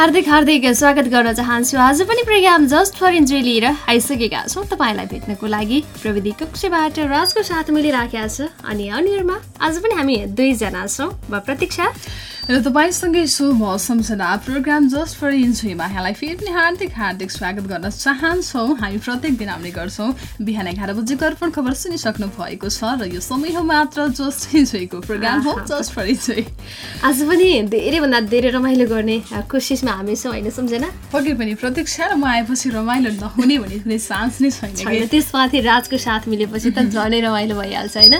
हार्दिक हार्दिक स्वागत गर्न चाहन्छु आज पनि प्रोग्राम जस्ट फर इन्जोय लिएर आइसकेका छौँ। तपाईँलाई भेट्नको लागि प्रविधि कक्षबाट राजको साथ मिलिराखेका छ अनि अनिरमा आज पनि हामी दुईजना छौँ। वा प्रतीक्षा। र तपाईँसँगै छु म सम्झना प्रोग्राम जस्ट फर इन्जोयमा यहाँलाई फेरि पनि हार्दिक हार्दिक स्वागत गर्न चाहन्छौँ हामी प्रत्येक दिन आउने गर्छौँ बिहान एघार बजी अर्पण खबर सुनिसक्नु भएको छ र यो समय हो मात्र जस्ट इन्जोयको प्रोग्राम हो जस्ट फर इन्जोय आज पनि धेरैभन्दा धेरै रमाइलो गर्ने कोसिसमा हामी छौँ होइन सम्झना पक्कै पनि प्रतीक्षा र म आएपछि रमाइलो नहुने भन्ने कुनै चान्स नै छैन त्यसमाथि राजको साथ मिलेपछि त झनै रमाइलो भइहाल्छ होइन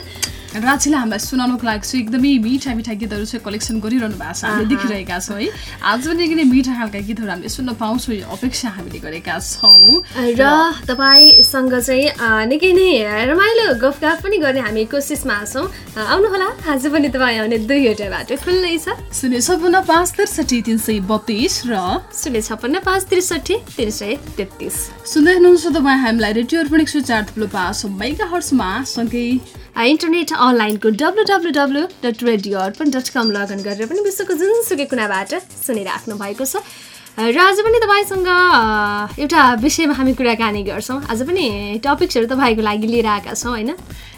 राजीलाई हामीलाई सुनाउनुको लागि चाहिँ एकदमै मिठा मिठा गीतहरू चाहिँ कलेक्सन गरिरहनु भएको छ। हामीले देखिरहेका छौँ है। आज पनि नै मिठा खालका गीतहरू हामीले सुन्न पाउँछौँ। यो अपेक्षा हामीले गरेका छौँ। र तपाईँसँग चाहिँ निकै नै रमाइलो गफगाफ पनि गर्ने हामी कोसिसमा छौँ। आउनुहोला। आज पनि तपाईँ आउने दुईवटा बाटो खुल्लै छ। शून्य छपन्न पाँच त्रिसठी तिन सय बत्तिस र शून्य छपन्न पाँच त्रिसठी तिन सय तेत्तिस। सुन्दै हुनुहुन्छ तपाईँ हामीलाई रेडियो अर्पण एक सय चार थुप्रो पाँच मेगा हर्समा सँगै इन्टरनेट अनलाइनको W W W dot radio Arpan dot com login गरेर पनि विश्वको जुनसुकै कुनाबाट सुनिराख्नु भएको छ। र आज पनि तपाईँसँग एउटा विषयमा हामी कुराकानी गर्छौँ। आज पनि टपिक्सहरू तपाईँको लागि लिएर आएका छौँ होइन?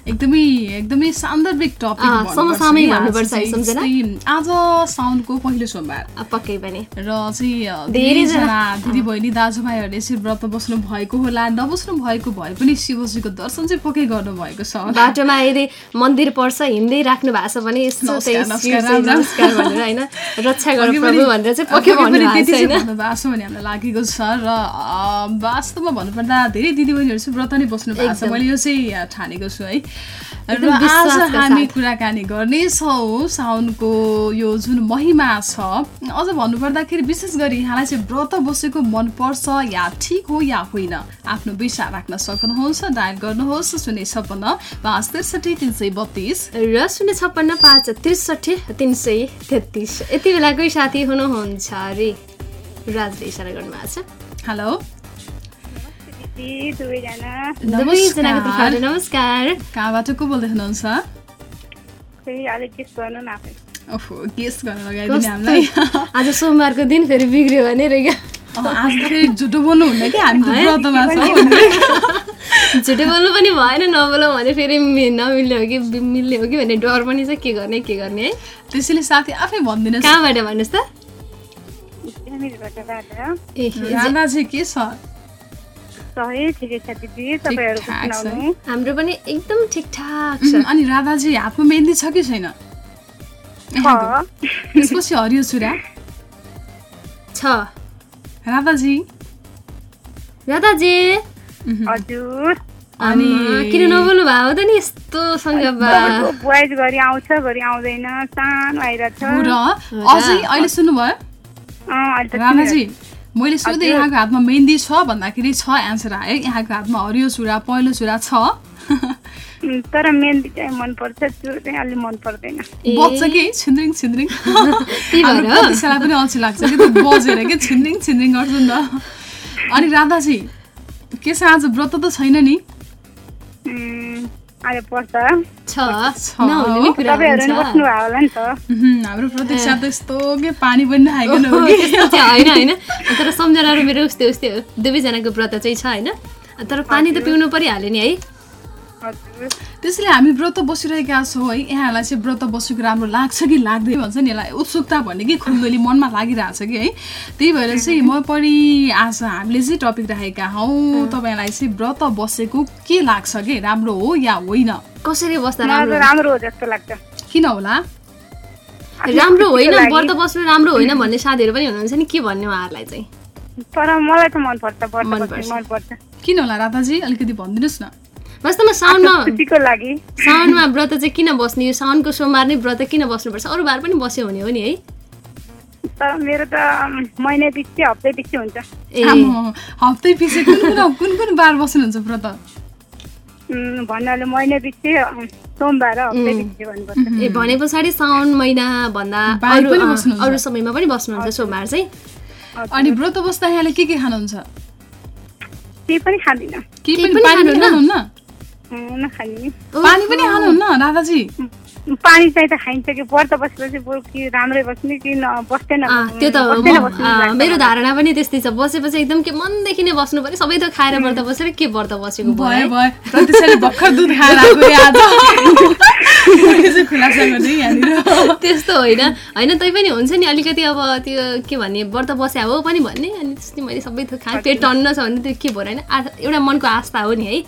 एकदमै एकदमै सान्दर्भिक टपिक आज साउनको पहिलो सोमबार। पक्कै पनि। र चाहिँ धेरैजना। दिदीबहिनी दाजुभाइहरूले चाहिँ व्रत बस्नु भएको होला नबस्नु भएको भए पनि शिवजीको दर्शन चाहिँ पक्कै गर्नु भएको छ। बाटोमा यदि मन्दिर पर्छ हिँड्दै राख्नु भएको छ भने भनेर होइन रक्षा गर्नु प्रभु भनेर चाहिँ पक्कै भन्नु भएको छ भन्ने हामीलाई लागेको छ र वास्तवमा भन्नुपर्दा धेरै दिदीबहिनीहरू चाहिँ व्रत नै बस्नु भएको छ। मैले यो चाहिँ ठानेको छु है। र आज हामी कुराकानी गर्नेछौँ। साउनको यो जुन महिमा छ अझ भन्नुपर्दाखेरि विशेष गरी यहाँलाई चाहिँ व्रत बसेको मनपर्छ या ठिक हो या होइन आफ्नो विचार राख्न सक्नुहुन्छ डायल गर्नुहोस् शून्य छप्पन्न पाँच त्रिसठी तिन सय बत्तिस। र शून्य छप्पन्न पाँच त्रिसठी तिन सय तेत्तिस। यति बेला कोही साथी हुनुहुन्छ अरे राजले इसारा गर्नुभएको छ। हेलो। नमस्कार कहाँबाट को बोल्दै हुनुहुन्छ आज सोमबारको दिन फेरि बिग्रियो भने आज फेरि झुटो बोल्नु हुन्न कि हामी व्रतमा झुटो बोल्नु पनि भएन नबोलौँ भने फेरि नमिल्ने हो कि मिल्ने हो कि भन्ने डर पनि छ के गर्ने के गर्ने है त्यसैले साथी आफै भनिदिनु कहाँबाट भन्नुहोस् त चाहिँ के छ हाम्रो पनि एकदम ठिकठाक छ। अनि राधाजी हातमा मेहन्दी छ कि छैन? त्यसपछि हरियो छुरा छ। राधाजी। राधाजी। हजुर। अनि किन नबोल्नु भएको त नि यस्तो बुवाइज गरी आउँछ गरी आउँदैन। सानो र अझै अहिले सुन्नुभयो? राधाजी मैले सोधेँ यहाँको हातमा मेहन्दी छ भन्दाखेरि छ एन्सर आयो। यहाँको हातमा हरियो चुरा पहिलो चुरा छ। तर मेहन्दी चाहिँ मन पर्छ चुर चाहिँ अलि मन पर्दैन। बज्छ कि? छिन्द्रिङ छिन्द्रिङ। त्यसलाई पनि अल्छी लाग्छ कि बजेर कि छिन्द्रिङ छिन्द्रिङ गर्छु नि त। अनि राधाजी के छ आज? व्रत त छैन नि? हाम्रो प्रतीक्षा त यस्तो के पानी पनि नखाइकन होइन होइन। तर सम्झनाहरू मेरो उस्तै उस्तै हो। दुवैजनाको व्रत चाहिँ छ होइन। तर पानी त पिउनु परिहाल्यो नि है। त्यसैले हामी व्रत बसिरहेका छौँ है। यहाँहरूलाई चाहिँ व्रत बसेको राम्रो लाग्छ कि लाग्दैन भन्छ नि यसलाई उत्सुकता भन्ने कि खुल्दोली मनमा लागिरहेछ कि है। त्यही भएर चाहिँ म पनि आज हामीले चाहिँ टपिक राखेका हौ। तपाईँलाई चाहिँ व्रत बसेको के लाग्छ कि? राम्रो हो या होइन? कसरी बस्दा राम्रो हो? जस्तो लाग्छ। किन होला? राम्रो होइन व्रत बस्नु राम्रो होइन भन्ने साथीहरू पनि हुनुहुन्छ नि के भन्ने उहाँहरूलाई चाहिँ? तर मलाई त मनपर्छ मनपर्छ। किन होला राधाजी? अलिकति भनिदिनुहोस् न। वास्तवमा साउन्डमा लागि। साउन्डमा व्रत चाहिँ किन बस्ने? यो साउन्डको सोमबार नै व्रत किन बस्नुपर्छ? अरू बार पनि बस्यो भने हो नि है। मेरो त महिना पछि हप्तै पछि हुन्छ। ए। हप्तै पछि कुन कुन कुन कुन बार बस्नुहुन्छ व्रत? भन्नाले महिना पछि सोमबार हप्तै पछि भन्नुपर्छ। ए भने पछाडि साउन महिना भन्दा अरू समयमा पनि बस्नुहुन्छ सोमबार चाहिँ? अनि व्रत बस्दा यहाँले के के खानुहुन्छ? केही पनि खाँदिनँ। केही पनि पानी खानुहुन्न? पानी पनि खानुहुन्न राधाजी पानी चाहिँ त खाइन्छ कि व्रत बसेपछि बरु कि राम्रै बस्ने कि न बस्दैन त्यो त मेरो। धारणा पनि त्यस्तै छ। बसेपछि एकदम के मनदेखि नै बस्नु पर्यो सबै त खाएर व्रत बसेर के व्रत बसेको भयो त्यस्तो होइन। होइन तै पनि हुन्छ नि। अलिकति अब त्यो के भन्ने व्रत बस्या हो पनि भन्ने। अनि त्यस्तै मैले सबै थोक खाएँ। पेट टन्न छ भने त्यो के भयो होइन। एउटा मनको आस्था हो नि है?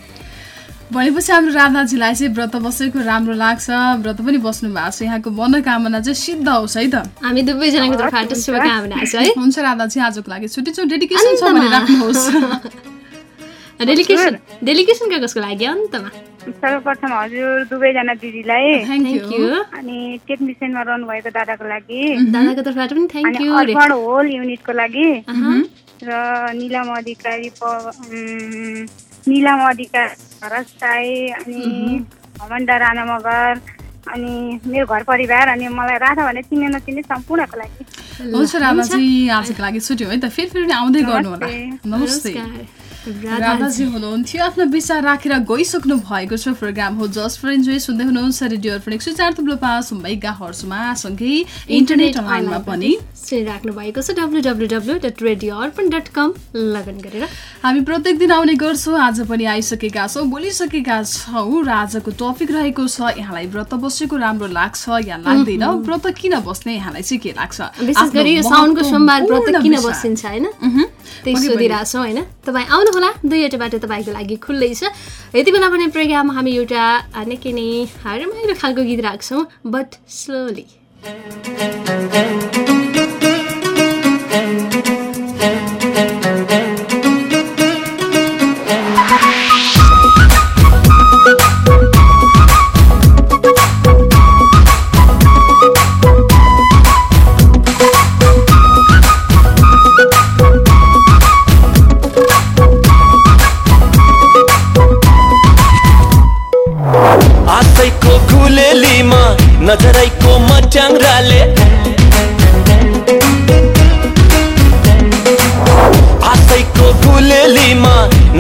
भनेपछि हाम्रो राधाजीलाई चाहिँ व्रत बसेको राम्रो लाग्छ। व्रत पनि बस्नु भएको छ। यहाँको मनोकामना चाहिँ सिद्ध होस् है त। हामी दुवैजनाको तर्फबाट शुभकामना छ है। हुन्छ राधाजी आजको लागि छुट्टी छ डेडिकेसन छ भने। राख्नुहोस्। डेलिकेसन डेलिकेसनको कसको लागि? अन्तमा। सर्वप्रथम हजुर दुवैजना दिदीलाई। थ्याङ्क यू अनि टेक्निसियनमा रहनुभएको दादाको लागि। दादाको तर्फबाट पनि थ्याङ्क अनि यू होल युनिटको लागि। र निलम अधिकारी निलम अधिकारी भरत साई अनि भमण्डा राणा मगर अनि मेरो घर परिवार अनि मलाई राधा भने चिने नचिने सम्पूर्णको लागि। हुन्छ राधाजी आजको लागि छुट्यो है त? फेरि फेरि आउँदै गर्नु होला नमस्ते। राधाजी हुनुहुन्थ्यो। आफ्नो विचार राखेर गइसक्नु भएको छ प्रोग्राम हो जस्ट फर इन्जोय। सुन्दै हुनुहुन्छ रेडियो अर्पण एक सय चार थुप्रो पाँच मेगा हर्समा सँगै इन्टरनेट अनलाइनमा पनि। सुनिराख्नु भएको छ W W W dot radio Arpan dot com login गरेर। हामी प्रत्येक दिन आउने गर्छौँ। आज पनि आइसकेका छौँ बोलिसकेका छौँ। र आजको टपिक रहेको छ यहाँलाई व्रत बसेको राम्रो लाग्छ या लाग्दैन? व्रत किन बस्ने? यहाँलाई चाहिँ के लाग्छ? विशेष गरी यो साउनको सोमबार व्रत किन। बसिन्छ होइन। त्यही पनि। सोधिरहेछौँ होइन? तपाईँ आउनुहोला दुईवटा बाटो तपाईँको लागि खुल्लै छ। यति बेला भने प्रोग्राममा हामी एउटा निकै नै रमाइलो खालको गीत राख्छौँ बट स्लोली Müzik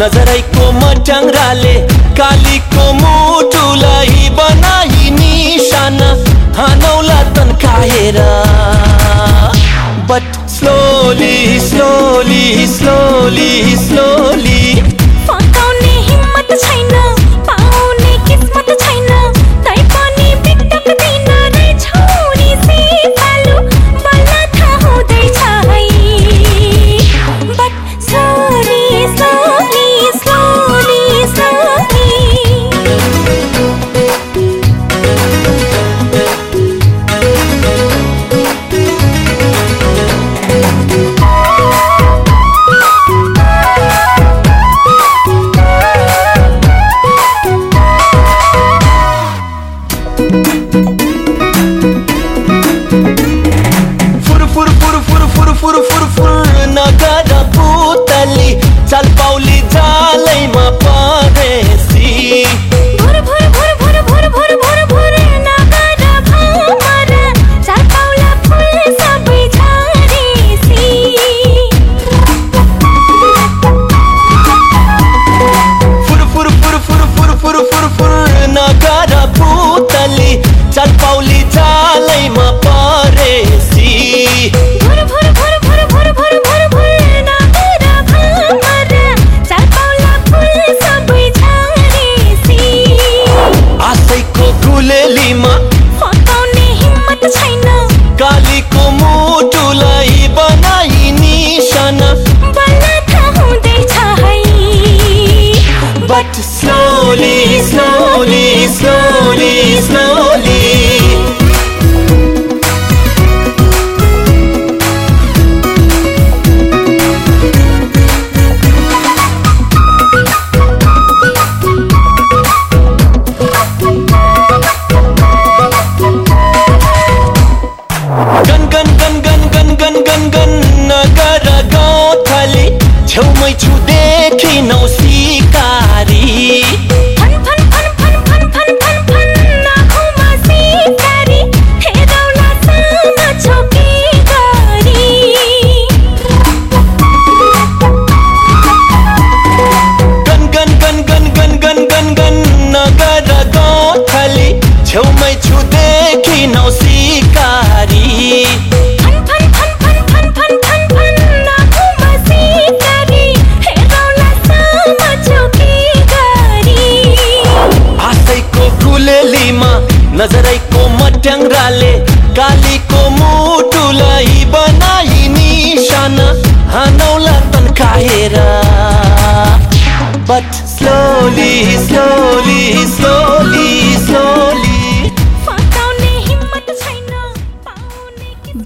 नजरैको मट्याङ्राले कालीको मुटुलाई बनाई निशाना हानौला तन्काएर but slowly slowly slowly slowly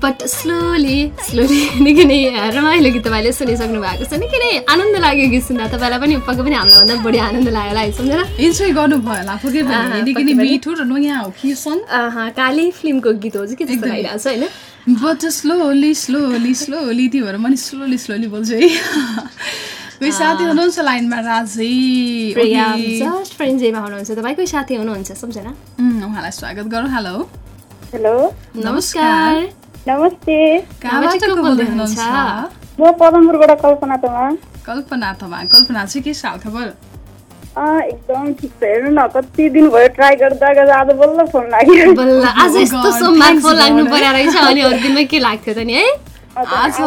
but slowly slowly निकै नै रमाइलो गीत तपाईँले सुनिसक्नु भएको छ। निकै नै आनन्द लाग्यो गीत सुन्दा। तपाईँलाई पनि पक्कै पनि हामीलाई भन्दा बढी आनन्द लाग्यो होला। है सम्झेर इन्जोय गर्नुभयो होला। पक्कै पनि। निकै नै। मिठो र नयाँ हो कि सङ अहँ, काली फिल्मको गीत हो चाहिँ के जस्तो। लागिरहेको छ होइन? बट स्लोली स्लोली स्लोली त्यो भएर पनि स्लोली स्लोली बोल्छु है। कोही साथी हुनुहुन्छ लाइनमा? राजै प्रिया ओके। जस्ट फ्रेन्डजेमा हुनुहुन्छ। तपाईँ कोही साथी हुनुहुन्छ सम्झेर उम्, उहाँलाई स्वागत गरौँ। हेलो। हेलो। नमस्कार। नमस्ते बोल्दै हुनुहुन्छ म पदमपुरबाट कल्पना तमा कल्पना थमा कल्पना चाहिँ के साल खबर एकदम ठिक छ हेर्नु न कति दिन भयो ट्राई गर्दा गर्दा आज बल्ल फोन लाग्यो बल्ल आज यस्तो God, सोमबार thanks फोन लाग्नु God, पर्यो रहेछ अनि अरू दिनमै के लाग्थ्यो त नि है आज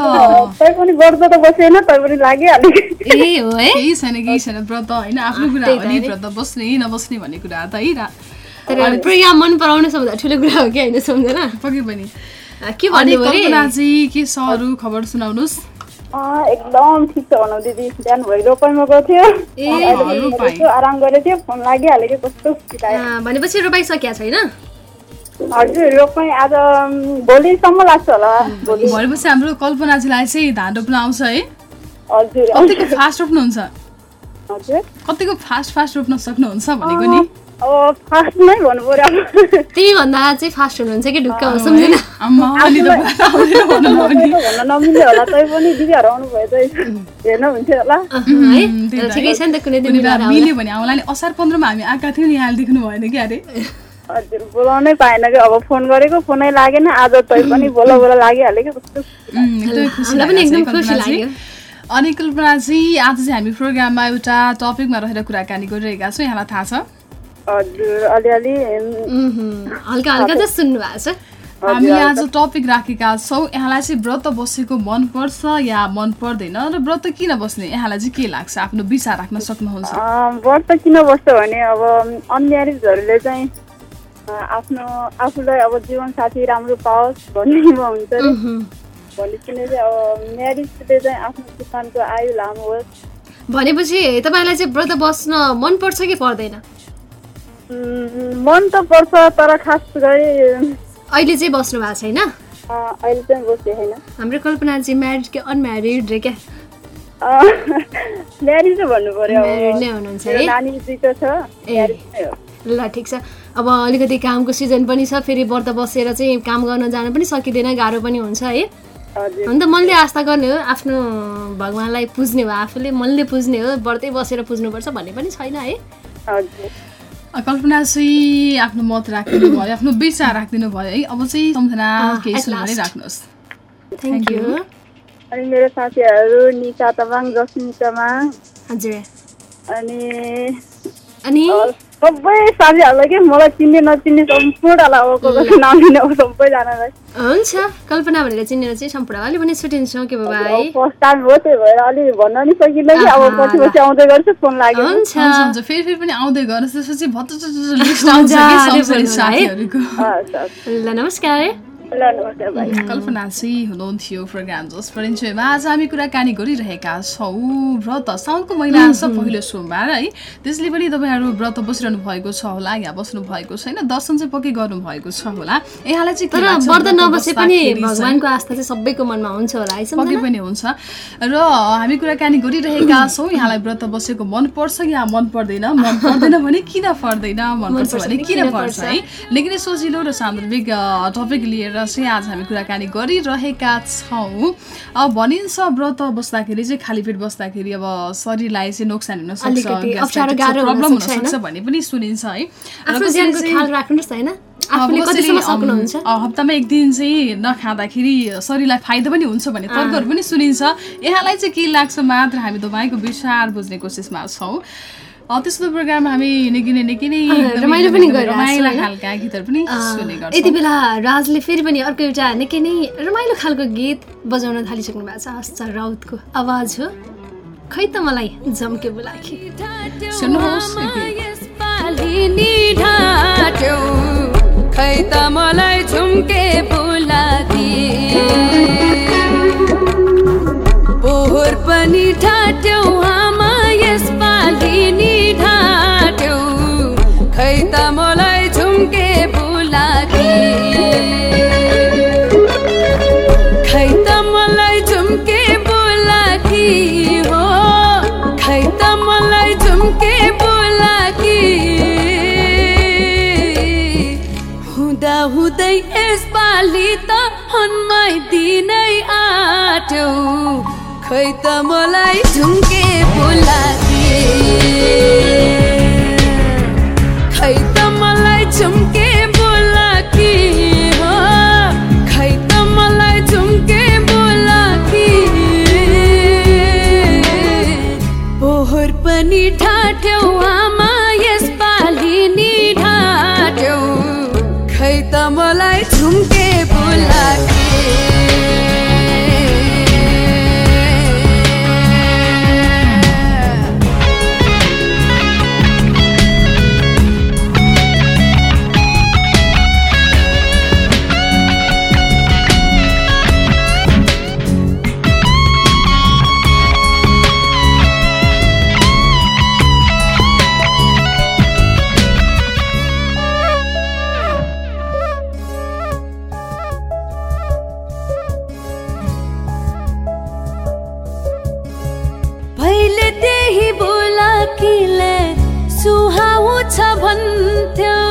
तै पनि गर्दा त बसेन तै पनि लागिहाल्यो ए हो है केही छैन केही छैन व्रत होइन आफ्नो कुरा हो नि। व्रत बस्ने नबस्ने भन्ने कुरा त है प्रिया मन पराउनु सबभन्दा ठुलो कुरा हो कि होइन सम्झेर पक्कै पनि के भन्नु अरे कल्पना चाहिँ के छ अरू खबर सुनाउनुहोस् अँ, एकदम ठिक छ भनौँ दिदी। बिहान भरि रोपाइमा गएको थियो। ए अँ, रोपाइँ। यसो आराम गरेको थियो। फोन लागिहाल्यो कि कस्तो खुसी लाग्यो अँ, भनेपछि रोपाइ सकिया छैन हजुर रोपाइँ आज उम्, भोलिसम्म लाग्छ होला। भोलि। भएपछि हाम्रो कल्पनाजीलाई चाहिँ धान रोप्न आउँछ है। हजुर। कतिको फास्ट रोप्नुहुन्छ? हजुर। कतिको फास्ट फास्ट रोप्न सक्नुहुन्छ भनेको नि? अब फास्ट नै भन्नु पर्यो अब। त्यही भन्दा चाहिँ फास्ट हुनुहुन्छ कि ढुक्क हो सम्झेन। ठिकै छ नि त कुनै दिन। मिल्यो भने आउला नि। असार पन्ध्रमा हामी आएका थियौँ नि यहाँ देख्नु भएन कि अरे। हजुर बोलाउनै पाएन कि अब फोन गरेको फोनै लागेन। आज तै पनि बोला बोला लागिहाल्यो कि कस्तो उम्, एकदमै खुसी हामीलाई पनि लागेको एकदम छ है खुसी कल्पनाजी। लाग्यो। अनि कल्पनाजी आज चाहिँ हामी प्रोग्राममा एउटा टपिकमा रहेर कुराकानी गरिरहेका छौँ। यहाँलाई थाहा छ। हल्का हल्का चाहिँ सुन्नु भएको छ। हामी आज टपिक राखेका छौँ। यहाँलाई चाहिँ व्रत बसेको मनपर्छ या मन पर्दैन? र व्रत किन बस्ने? यहाँलाई चाहिँ के लाग्छ? आफ्नो विचार राख्न सक्नुहुन्छ। व्रत किन बस्छ भने अब अनम्यारिजहरूले चाहिँ आफ्नो आफूलाई अब जीवनसाथी राम्रो पाओस् भन्नेमा हुन्छ। भनेपछि चाहिँ अब म्यारिजले चाहिँ आफ्नो जीवनको आयु लामो होस् भनेपछि तपाईँलाई चाहिँ व्रत बस्न मनपर्छ कि पर्दैन? मन त पर्छ तर खास गरी अहिले चाहिँ बस्नु भएको छैन? अहिले चाहिँ हाम्रो कल्पना चाहिँ म्यारिड कि अनम्यारिड रे क्या? भन्नु पर्यो नै हुनुहुन्छ है? नानी छ ल ठिक छ। अब अलिकति कामको सिजन पनि छ फेरि व्रत बसेर चाहिँ काम गर्न जान पनि सकिँदैन गाह्रो पनि हुन्छ है। हजुर। अन्त मनले आस्था गर्ने हो आफ्नो भगवान्लाई पुज्ने हो आफूले मनले पुज्ने हो व्रतै बसेर पुज्नुपर्छ भन्ने पनि छैन है। हजुर। कल्पना चाहिँ आफ्नो मत राखिदिनु भयो आफ्नो विचार राखिदिनु भयो। है अब चाहिँ सम्झना अँ, केही last. राख्नुहोस् थ्याङ्क यू अनि मेरो साथीहरू निका तामाङ जस्मिन तामाङ हजुर। अनि अनि? सबै साथीहरूलाई के मलाई चिन्ने नचिन्ने सम्पूर्णलाई नाम लिने सबैजनालाई। हुन्छ कल्पना भनेर चिनेर चाहिँ सम्पूर्ण अलि पनि छुट्टिन्छौँ के बाई फर्स्ट टाइम हो त्यही भएर अलि भन्न नि सकिनँ कि अब पछि पछि आउँदै गर्छु फोन लाग्यो। हुन्छ। हुन्छ हुन्छ फेरि फेरि पनि आउँदै गर्नुहोस् त्यसपछि भत्त लिस्ट आउँछ है। हस्। ल नमस्कार। कल्पना चाहिँ हुनुहुन्थ्यो प्रोग्राम जस परिचयमा आज हामी कुराकानी गरिरहेका छौँ। व्रत साउनको महिना छ पहिलो सोमबार है। त्यसले पनि तपाईँहरू व्रत बसिरहनु भएको छ होला या बस्नु भएको छैन दर्शन चाहिँ पक्कै गर्नु भएको छ होला। यहाँलाई चाहिँ तर व्रत नबसे पनि? भगवान्को आस्था चाहिँ सबैको मनमा हुन्छ होला है पक्कै पनि हुन्छ। र हामी कुराकानी गरिरहेका छौँ। यहाँलाई व्रत बसेको मन पर्छ या मन पर्दैन? मन पर्दैन भने किन पर्दैन? मन पर्छ भने किन पर्छ है? लेकिन सजिलो र सान्दर्भिक टपिक लिएर चाहिँ आज हामी कुराकानी गरिरहेका छौँ। अब भनिन्छ व्रत बस्दाखेरि चाहिँ खाली पेट बस्दाखेरि अब शरीरलाई चाहिँ नोक्सान हुन सक्छ अलिकति अप्ठ्यारो गाह्रो प्रब्लम हुनसक्छ, हुनसक्छ भन्ने पनि सुनिन्छ है। हप्तामा एक दिन चाहिँ नखाँदाखेरि शरीरलाई फाइदा पनि हुन्छ भन्ने तर्कहरू पनि सुनिन्छ। यहाँलाई चाहिँ के लाग्छ मात्र हामी तपाईँको विचार बुझ्ने कोसिसमा छौँ। त्यस्तो प्रोग्राम हामी निकै नै निकै नै रमाइलो पनि रमाइला? खालका गीतहरू पनि सुन्ने यति गर्छौँ बेला राजले फेरि पनि अर्को एउटा निकै नै रमाइलो खालको गीत बजाउन थालिसक्नु भएको छ। हस्त राउतको आवाज हो। खै त मलाई जम्के बोलाखी खै त मलाई झुम्के बुलाकी पोहोर पनि ढाट्यौ आमा यसपालि त मलाई झुम्के बुलाकी खै त मलाई झुम्के बोलाकी हो खै त मलाई झुम्के बोलाकी हुँदा हुँदै यसपालि त हन्माइ दिनै आट्यौ खै त मलाई झुम्के त्यही बोलाकीले सुहाउँछ भन्थ्यो।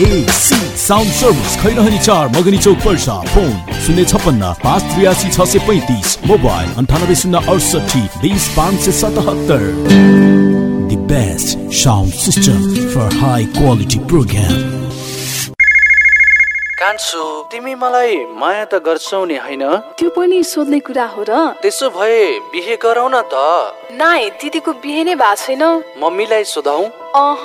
YAC साउन्ड सर्भिस खैरहनी चार मगनी चौक पर्सा फोन शून्य छप्पन्न पाँच त्रियासी छ सय पैँतिस मोबाइल अन्ठानब्बे शून्य अडसठी बिस पाँच सय सतहत्तर The best sound system for high quality program. कान्छु तिमी मलाई माया त गर्छौ नि होइन? त्यो पनि सोध्ने कुरा हो र। त्यसो भए बिहे गरौ न त। नाइ दिदीको बिहे नै भएको छैन। मम्मीलाई सोधौ। अह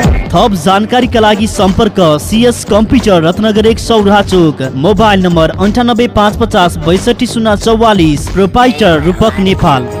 थप जानकारीका लागि सम्पर्क सिएस कम्प्युटर रत्नगर एक चोक मोबाइल नम्बर अन्ठानब्बे पाँच पचास बैसठी शून्य चौवालिस प्रोपाइटर रूपक नेपाल।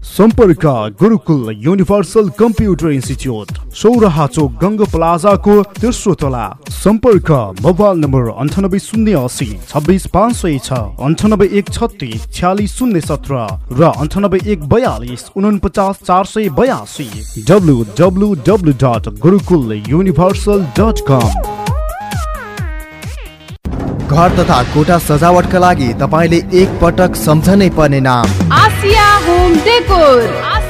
सम्पर्क Gurukul universal computer institute Sauraha चोक गङ्ग प्लाजाको तेस्रो तला। सम्पर्क मोबाइल नम्बर अन्ठानब्बे शून्य असी छब्बिस पाँच सय छ अन्ठानब्बे एक छत्तिस छ्यालिस शून्य सत्र र अन्ठानब्बे एक बयालिस उनपचास चार सय बयासी। W W W dot Gurukul universal dot com घर तथा कोठा सजावटका लागि तपाईँले एक पटक सम्झनै पर्ने नाम। Asia home home decor Asia home decor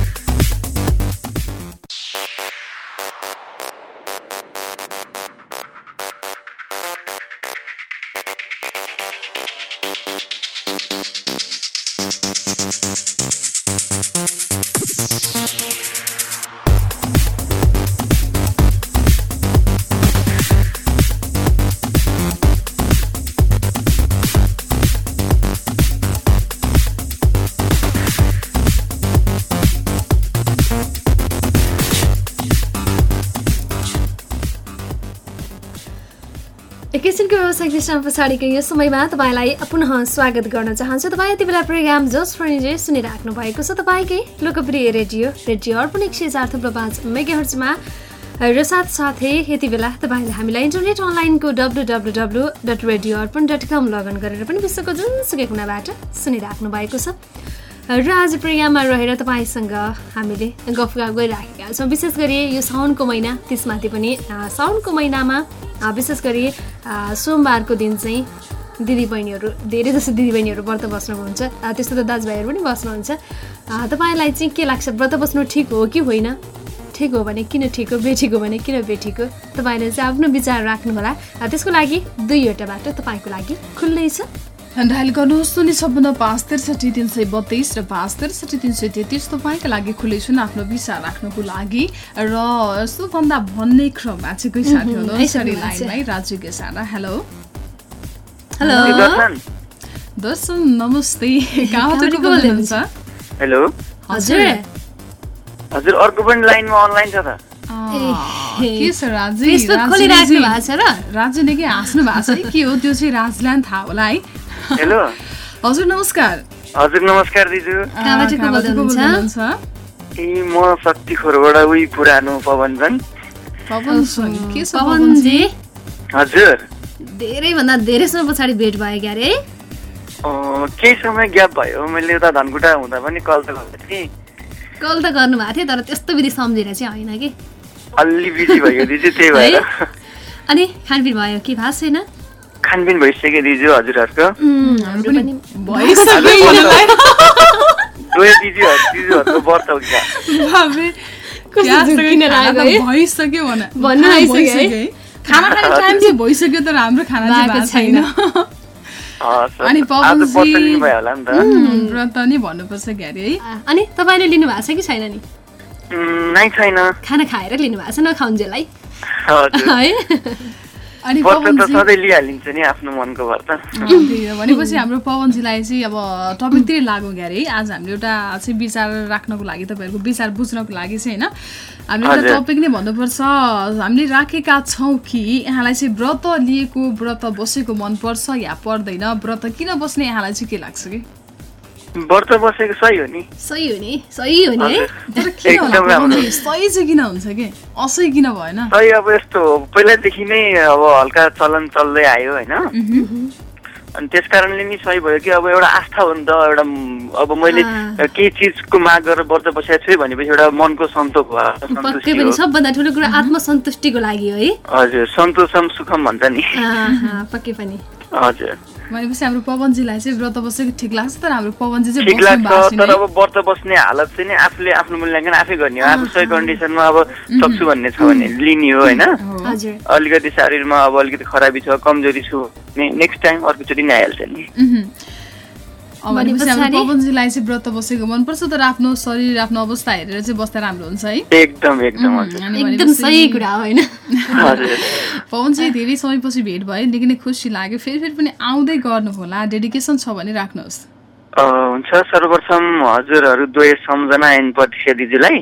विश्राम पछाडिको यो समयमा तपाईँलाई पुनः स्वागत गर्न चाहन्छु। तपाईँ यति बेला प्रोग्राम जस्ट फर इन्जोय सुनिराख्नु भएको छ। तपाईँकै लोकप्रिय रेडियो रेडियो अर्पण एक सय चार थुप्रो पाँच मेगाहर्जमा। र साथसाथै यति बेला तपाईँले हामीलाई इन्टरनेट अनलाइनको W W W dot radio Arpan dot com login गरेर पनि विश्वको जुनसुकै कुनाबाट सुनिराख्नु भएको छ। र आज प्रोग्राममा रहेर तपाईँसँग हामीले गफ गरिराखेका छौँ। विशेष गरी यो साउनको महिना त्यसमाथि पनि साउनको महिनामा विशेष गरी सोमबारको दिन चाहिँ दिदीबहिनीहरू धेरै जस्तो दिदीबहिनीहरू व्रत बस्नुहुन्छ। त्यस्तो त दाजुभाइहरू पनि बस्नुहुन्छ। तपाईँलाई चाहिँ के लाग्छ? व्रत बस्नु ठिक हो कि होइन? ठिक हो भने किन ठिक हो? बेठिक हो भने किन बेठिक हो? तपाईँले चाहिँ आफ्नो विचार राख्नुहोला। त्यसको लागि दुईवटा बाटो तपाईँको लागि खुल्लै छ। डायल गर्नुहोस्। शून्य छप्पन्न पाँच त्रिसठी तिन सय बत्तिस र पाँच त्रिसठी तिन सय तेत्तिस तपाईँका लागि खुलै छन् आफ्नो विचार राख्नको लागि। र यस्तो भन्दा भन्ने क्रममा चाहिँ कोही साथी हुनुहुन्छ? राज्य गेसारा हेलो। हेलो। दर्शन। नमस्ते। कहाँबाट बोल्नुहुन्छ हेलो। हजुर। हजुर अर्को पनि लाइनमा अनलाइन छ त। के खोलिराख्नु भएको छ र? राजी निकै हाँस्नु भएको छ है। के हो त्यो चाहिँ राजलाई पनि थाहा होला है? हेलो। हजुर नमस्कार। हजुर नमस्कार दिजु। को को? ए म शक्तिखोरबाट उही पुरानो पवनजन। पवन के पवनजी? हजुर। धेरैभन्दा धेरै समय पछाडि भेट भयो क्यारे है अँ, केही समय ग्याप भयो। मैले उता धनकुटा हुँदा पनि कल त गरेको थिएँ। कल त गर्नुभएको थियो तर त्यस्तो विधि सम्झेर चाहिँ होइन कि? अलि बिजी भयो दिजु त्यही भएर? अनि खानपिन भयो कि भएको छैन खानपिन भइसक्यो दिजु हजुरहरूको भइसक्यो भन्नु आइसक्यो? खाना खाने टाइम चाहिँ भइसक्यो तर हाम्रो खाना चाहिँ भएको भएको छैन अनि पवनजी व्रत नि भन्नुपर्छ क्यारे है अनि तपाईँले लिनुभएको छ कि छैन नि नै छैन। खाना खाएर लिनुभएको छ नखाउन्जेलाई हजुर। है? अनि। भनेपछि हाम्रो पवनजीलाई चाहिँ अब टपिकतिर लागौँ क्यारे है आज हामीले एउटा चाहिँ विचार राख्नको लागि तपाईँहरूको विचार बुझ्नको लागि चाहिँ होइन। हामीले एउटा। टपिक नै भन्नुपर्छ। हामीले राखेका छौँ कि यहाँलाई चाहिँ व्रत लिएको व्रत बसेको मनपर्छ या पर्दैन? व्रत किन बस्ने? यहाँलाई चाहिँ के लाग्छ कि? व्रत बसेको सही हो नि। सही हो नि सही हो नि। तर किन? सही चाहिँ किन हुन्छ कि? असै किन भएन? सही अब यस्तो हो। पहिल्यैदेखि नै अब हल्का चलन चल्दै आयो होइन। अनि त्यस कारणले नि सही भयो कि अब एउटा आस्था हो नि त एउटा अब मैले। केही चिजको माग गरेर व्रत बसेको छु भनेपछि एउटा मनको पनि हो। सबभन्दा ठुलो कुरा आत्मसन्तुष्टिको लागि हो है। हजुर सन्तोषम सुखम भन्छ नि। पक्कै पनि। हजुर। भनेपछि हाम्रो पवनजीलाई चाहिँ व्रत बसेको ठिक लाग्छ तर हाम्रो पवनजी चाहिँ ठिक लाग्छ तर। अब व्रत बस्ने हालत चाहिँ नि आफूले आफ्नो मूल्याङ्कन आफै गर्ने हो। आफू सही कन्डिसनमा अब सक्छु भन्ने छ भने लिने हो होइन? अलिकति शरीरमा अब अलिकति खराबी छ कमजोरी छु नेक्स्ट टाइम अर्कोचोटि नै। आइहाल्छ नि पवनजीलाई चाहिँ व्रत बसेको मनपर्छ तर आफ्नो शरीर आफ्नो अवस्था हेरेर चाहिँ बस्दा राम्रो हुन्छ है। एकदम एकदम एकदम सही कुरा हो होइन। हजुर। पवनजी धेरै समयपछि भेट भयो निकै नै खुसी लाग्यो। फेरि फेरि पनि आउँदै गर्नु होला डेडिकेसन छ भने राख्नुहोस्। अ, हुन्छ। सर्वप्रथम हजुरहरू द्वय सम्झना एन्ड प्रतीक्षा दिदीलाई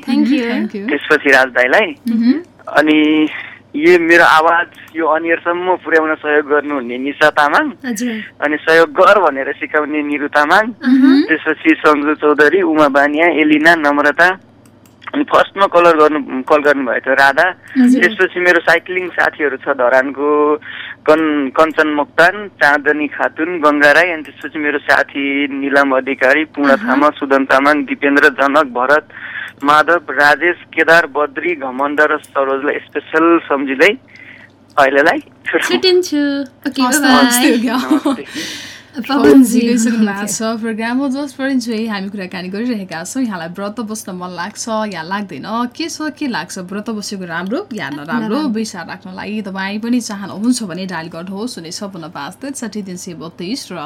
त्यसपछि राज दाईलाई अनि यो मेरो आवाज यो अनियरसम्म पुर्याउन सहयोग गर्नुहुने निशा तामाङ। अनि सहयोग गर भनेर सिकाउने निरु तामाङ। त्यसपछि सन्जु चौधरी उमा बानिया एलिना नम्रता। अनि फर्स्टमा कलर गर्नु कल गर्नुभएको थियो राधा। त्यसपछि मेरो साइक्लिङ साथीहरू छ धरानको कन कञ्चन मोक्तान चाँदनी खातुन गङ्गा राई। अनि त्यसपछि मेरो साथी निलम अधिकारी पूर्ण थामा सुदन तामाङ दिपेन्द्र जनक भरत। माधव राजेश केदार बद्री घमण्ड र सरोजलाई स्पेसल सम्झिँदै अहिलेलाई छुट्याउँ। छुट्टिन्छु ओके हस् त, बाई हस् त, नमस्ते। पवनजी गइसक्नु भएको छ। प्रोग्राम हो जस परिन्छु है हामी कुराकानी गरिरहेका छौँ। यहाँलाई व्रत बस्न मन लाग्छ या लाग्दैन। के छ के लाग्छ? व्रत बसेको राम्रो या नराम्रो विचार राख्नलाई तपाईँ पनि चाहनुहुन्छ भने डायल गर्नुहोस्। शून्य छपन्न पाँच त्रिसठी तिन सय बत्तिस र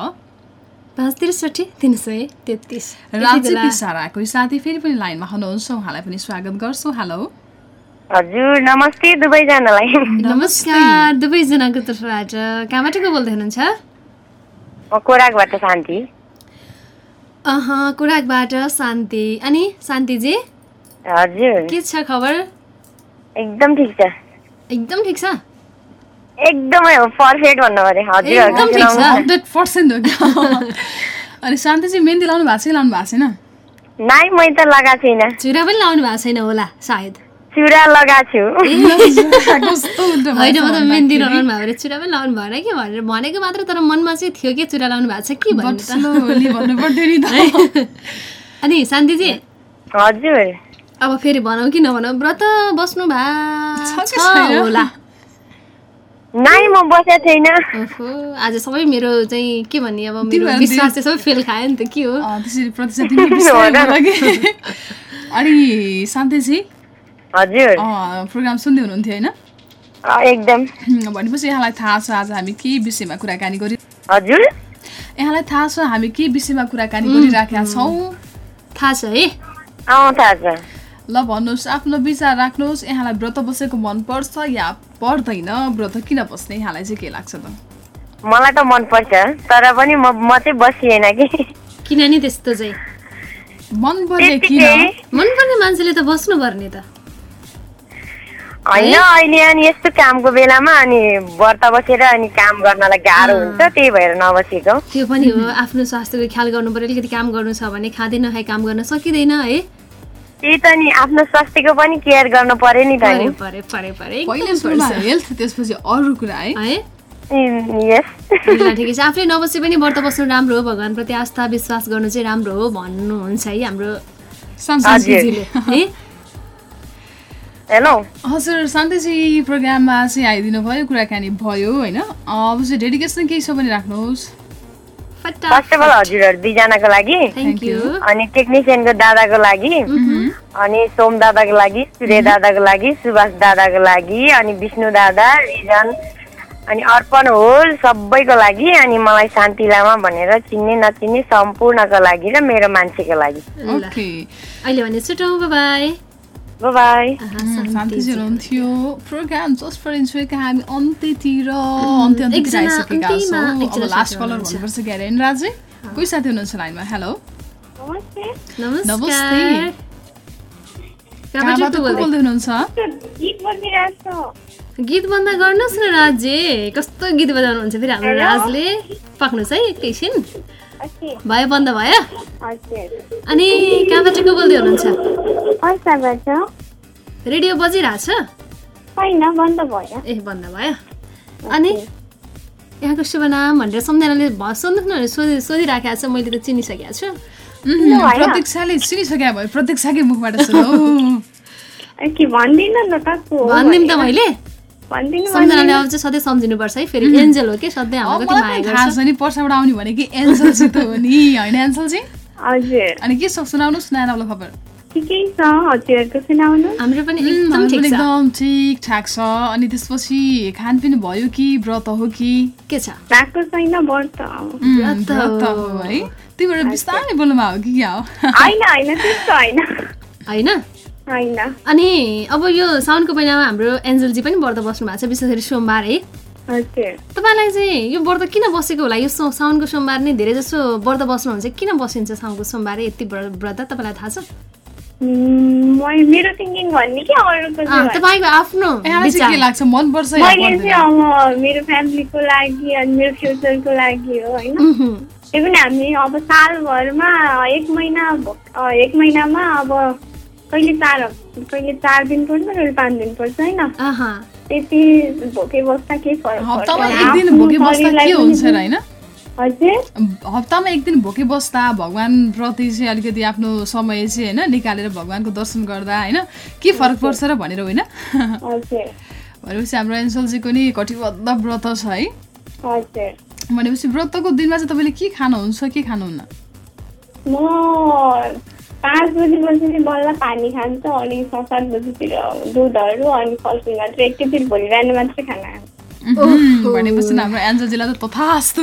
पाँच त्रिसठी तिन सय तेत्तिस राज्य पिसाराको साथी फेरि पनि लाइनमा हुनुहुन्छ उहाँलाई पनि स्वागत गर्छौँ। हेलो। हजुर नमस्ते दुवैजनालाई। नमस्कार दुवैजनाको तर्फबाट कहाँबाट को बोल्दै हुनुहुन्छ? कोराकबाट शान्ति। अह कुराकबाट शान्ति। अनि शान्तिजी? हजुर। के छ खबर? एकदम ठिक छ। एकदम ठिक छ? एकदमै हो पर्फेक्ट भन्नु पर्यो हजुर एकदम ठिक छ। हन्ड्रेड पर्सेन्ट हो क्या? अनि शान्ति चाहिँ मेहन्दी लाउनु भएको छ कि लाउनु भएको छैन? नाइ मैले त लगाएको छुइनँ चुरा पनि लाउनु भएको छैन होला सायद। चुरा लगाएको छु। होइन म त मेहन्दी लाउनु भयो भने चुरा पनि लाउनु भएन कि भनेर भनेको मात्र तर मनमा चाहिँ थियो कि चुरा लाउनु भएको छ कि भन्नु अनि शान्तिजी? हजुर। अब फेरि भनौँ कि नभनौँ व्रत बस्नु भएको छ कि छ छैन? होला। नाइ म बसेको छैन। ओहो आज सबै मेरो चाहिँ के भन्ने अब मेरो विश्वास चाहिँ सबै फेल खायो नि त के हो? अँ, त्यसरी प्रतिशत। अनि शान्तिजी? हजुर। अँ, प्रोग्राम सुन्दै हुनुहुन्थ्यो होइन? अँ, एकदम। भनेपछि यहाँलाई थाहा छ आज हामी के विषयमा कुराकानी गरि हजुर। यहाँलाई थाहा छ हामी के विषयमा कुराकानी गरिराखेका छौँ? थाहा छ है? थाहा छ। ल भन्नुहोस् आफ्नो विचार राख्नुहोस् यहाँलाई व्रत बसेको मनपर्छ या पर्दैन व्रत किन बस्ने? यहाँलाई चाहिँ के लाग्छ त? मलाई त मनपर्छ तर पनि म म चाहिँ बसिएन कि। किन नि त्यस्तो चाहिँ। मन पर्ने किन? मनपर्ने मान्छेले त बस्नुपर्ने त। होइन अहिले अनि यस्तो कामको बेलामा अनि व्रत बसेर अनि काम गर्नलाई गाह्रो हुन्छ त्यही भएर नबसेको। त्यो पनि हो आफ्नो स्वास्थ्यको ख्याल गर्नु पर्यो अलिकति काम गर्नु छ भने खाँदै नखाइ काम गर्न सकिँदैन है? त्यही त नि आफ्नो स्वास्थ्यको पनि केयर गर्नु पर्यो नि त नि। पहिलो हेल्थ त्यसपछि अरू कुरा है? ठिकै छ। आफूले नबसे पनि व्रत बस्नु राम्रो हो भगवान्प्रति आस्था विश्वास गर्नु चाहिँ राम्रो हो भन्नुहुन्छ है हाम्रो हेलो। हजुर शान्तिजी प्रोग्राममा चाहिँ आइदिनु भयो कुराकानी भयो होइन? अब चाहिँ डेडिकेसन केही छ भने राख्नुहोस्। फर्स्ट अफ अल हजुरहरू दुईजनाको लागि अनि टेक्निसियनको दादाको लागि। अनि सोम दादाको लागि सूर्य दादाको लागि सुभाष दादाको लागि अनि विष्णु दादा रिजन अनि अर्पण होल सबैको लागि अनि मलाई शान्ति लामा भनेर चिन्ने नचिन्ने सम्पूर्णको लागि र मेरो मान्छेको लागि। ओके। अहिले भने छुटौँ बाई बाई शान्तिजी हुनुहुन्थ्यो। प्रोग्राम जस फर इन्जोयका हामी अन्त्यतिर अन्त्य अन्त्यतिर एकजना आइसकेका अन्त्यमा छौँ। अब एकजना लास्ट साथी कलर हुनुहुन्छ। भन्नुपर्छ ग्यारेन राजे कोही साथी हुनुहुन्छ लाइनमा? हेलो नमस्ते। बोल्दै? बोल्दै हुनुहुन्छ गीत बन्द गर्नुहोस् न राजे। कस्तो गीत बजाउनुहुन्छ फेरि हाम्रो राजले? पक्नुहोस् है एकैछिन। भयो बन्द भयो? अनि कहाँबाट को बोल्दै हुनुहुन्छ? रेडियो बजिरहेछ? होइन बन्द भयो। ए बन्द भयो। अनि यहाँको शुभ नाम भनेर सम्झनाले भ- सोध्नुहोस् न सोधि सोधिराखेको छ मैले त चिनिसकेको छु। प्रतीक्षाले चिनिसके भयो प्रतीक्षाकै मुखबाट के को भनिदिउँ त। मैले? भनिदिनु सम्झनाले अब चाहिँ सधैँ सम्झिनुपर्छ है फेरि एन्जल हो कि? सधैँ हाम्रो कति माया गर्छ। नि पर्साबाट आउने भनेको एन्सल चाहिँ त हो नि होइन एन्सल चाहिँ हजुर। अनि के सब खबर। ठिकै छ हजुरहरूको सुनाउनु? हाम्रो पनि एकदम ठिक पनि छ। एकदम ठिक ठाक छ। अनि त्यसपछि खानपिन भयो कि व्रत हो कि? के छ? भएको छैन व्रत व्रत हो। व्रत हो है। तिमीहरू बिस्तारै बोल्नुमा हो कि क्या हो? होइन होइन त्यस्तो होइन। होइन? होइन। अनि अब यो साउनको महिनामा हाम्रो एन्जलजी पनि व्रत बस्नु भएको छ विशेष गरी सोमबार है। तपाईँलाई चाहिँ यो व्रत किन बसेको होला? यो साउनको सोमबार नै धेरै जसो व्रत बस्नुहुन्छ किन बसिन्छ साउनको सोमबार यति व्र- व्रत? तपाईँलाई थाहा छ? मेरो थिङ्किङ भन्ने कि अरूको? तपाईँको आफ्नो के लाग्छ? मनपर्छ या मैले? चाहिँ मेरो फ्यामिलीको लागि अनि मेरो फ्युचरको लागि हो होइन? पनि हामी अब सालभरमा एक महिना एक महिनामा अब कहिले चार कहिले चार दिन पर्छ कहिले पाँच दिन पर्छ होइन। त्यति भोके बस्दा केही फरक हप्तामा। एक दिन भोके बस्दा शरीरलाई के पनि- हुन्छ र होइन हजुर हप्तामा एक दिन भोके बस्दा भगवान् प्रति चाहिँ अलिकति आफ्नो समय चाहिँ होइन निकालेर भगवान्को दर्शन गर्दा होइन के फरक पर्छ र भनेर होइन? भनेपछि हाम्रो एन्सलजीको नि कटिबद्ध व्रत छ है। भनेपछि व्रतको दिनमा चाहिँ तपाईँले के खानुहुन्छ के खानुहुन्न? म पाँच बजी बजी बल्ल पानी खान्छ अनि छ सात बजीतिर दुधहरू अनि फलफुल मात्र एकैतिर भोलि बिहान मात्रै खाना खान्छ। भनेपछि हाम्रो एन्जलजीलाई त तथास्तु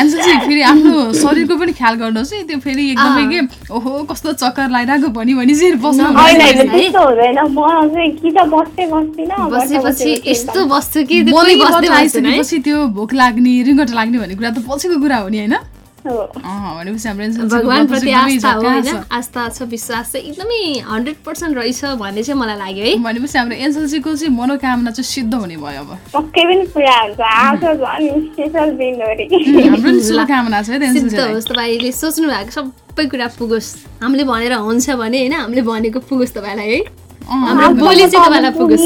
एन्जलजी फेरि आफ्नो शरीरको पनि ख्याल गर्नुहोस् है त्यो फेरि एकदमै के ओहो कस्तो चक्कर लगाइरहेको भनी भनी चाहिँ बस्नु त्यो भोक लाग्ने रिङ्गट लाग्ने भन्ने कुरा त पछिको कुरा हो नि होइन? हो अँ, भनेपछि हाम्रो एन्जलजीको भगवान् व्रत प्रति चाहिँ एकदमै आस्था हो होइन? छ। आस्था छ विश्वास चाहिँ एकदमै हन्ड्रेड पर्सेन्ट रहेछ भन्ने चाहिँ मलाई लाग्यो है। भनेपछि हाम्रो एन्जलजीको चाहिँ मनोकामना चाहिँ सिद्ध हुने भयो अब। पक्कै पनि पुरा हुन्छ। आज झन् स्पेसल दिन हो अरे हाम्रो नि शुभकामना छ है होस् तपाईँले सोच्नु भएको सबै कुरा पुगोस्। हामीले भनेर हुन्छ भने होइन हामीले भनेको पुगोस् तपाईँलाई है। हाम्रो बोली चाहिँ तपाईँलाई पुगोस्।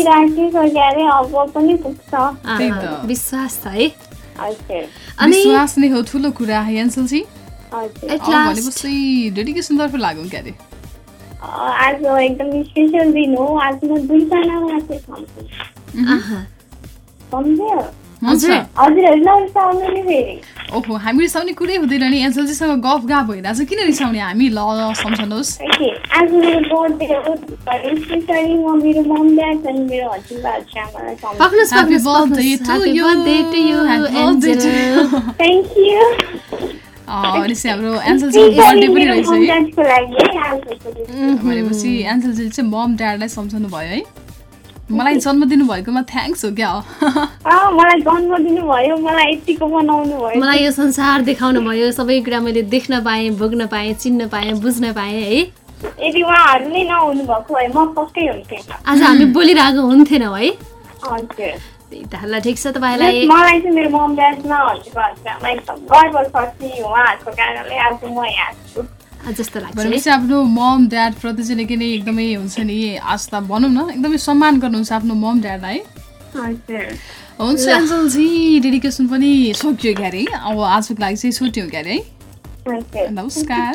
विश्वास छ है। विश्वास नै हो ठुलो कुरा है last- भनेपछि डेडिकेसनतर्फ लागौँ क्या अरे अ, आज एकदम स्पेसल दिन हो। आज म दुईजनामा चाहिँ सम्झु आहा। सम्झ्यो? ओहो हामी रिसाउने कुरै हुँदैन नि। एन्जलजीसँग गफ गफ भइरहेको छ। किन रिसाउने हामी? ल सम्झनुहोस् हाम्रो एन्जलजीको बर्थडे पनि रहेछ है। भनेपछि एन्जलजीले चाहिँ मम ड्याडलाई सम्झाउनु भयो है। मलाई जन्म दिनुभएकोमा थ्याङ्क्स हो क्या? मलाई जन्म दिनुभयो मलाई यतिको बनाउनु भयो। मलाई यो संसार देखाउनु भयो सबै कुरा मैले देख्न पाएँ भोग्न पाएँ चिन्न पाएँ बुझ्न पाएँ है। यदि उहाँहरू नै नहुनु भएको भए म पक्कै हुन्थेन आज हामी बोलिरहेको हुन्थेनौँ है। हजुर। ल ठिक छ तपाईँलाई। मलाई चाहिँ मेरो मम ड्याडमा हजुरको हजुरआमा एकदम गर्व छ कि उहाँहरूको कारणले आज म यहाँ छु। जस्तो लाग्छ। भनेपछि आफ्नो मम ड्याड प्रति चाहिँ निकै नै एकदमै हुन्छ नि आस्था भनौँ न एकदमै सम्मान गर्नुहुन्छ आफ्नो मम ड्याडलाई हुन्छ एन्जलजी डेडिकेसन पनि सकियो क्यारे अब आजको लागि चाहिँ छुट्यो क्यारे। है नमस्कार।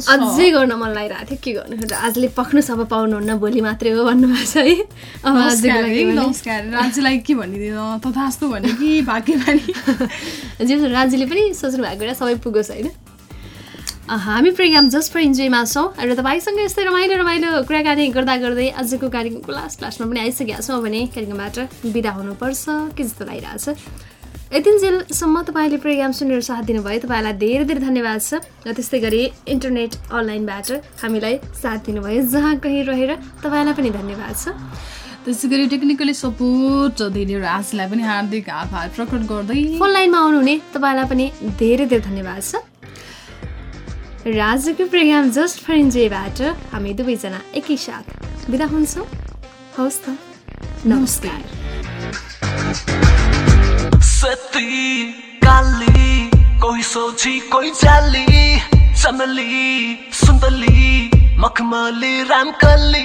छ। अझै गर्न मन लागिरहेको थियो। के गर्नु? आजले पख्नुहोस् अब पाउनुहुन्न भोलि मात्रै हो भन्नुभएको छ है। अब नमस्कार राज्यलाई के भनिदिनु तथास्तु भने कि भाग्यमानी? जे राज्यले पनि सोच्नु भएको कुरा सबै पुगोस् होइन? हामी प्रोग्राम जस्ट फर इन्जोयमा छौँ। र तपाईँसँग यस्तै रमाइलो रमाइलो कुराकानी गर्दा गर्दै आजको कार्यक्रमको लास्ट लास्टमा पनि आइसकेका छौँ भने कार्यक्रमबाट बिदा हुनुपर्छ। के जस्तो लागिरहेछ? यतिन्जेलसम्म तपाईँले प्रोग्राम सुनेर साथ दिनुभयो। तपाईँलाई धेरै धेरै धन्यवाद छ र त्यस्तै गरी इन्टरनेट अनलाइनबाट हामीलाई साथ दिनुभयो। जहाँ कहीँ रहेर तपाईँलाई पनि धन्यवाद छ त्यसै गरी टेक्निकली सपोर्ट दिने राजलाई पनि हार्दिक आभार प्रकट गर्दै फोन लाइनमा आउनुहुने तपाईँलाई पनि धेरै धेरै धन्यवाद छ र आजको प्रोग्राम जस्ट फर इन्जोयबाट हामी दुवैजना एकैसाथ बिदा हुन्छौँ। हवस् त। नमस्कार। सती काली कोही सोची कोही चाली चमली सुन्तली मखमली रामकली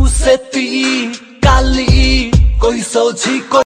ऊ, सेती काली कोही 手机。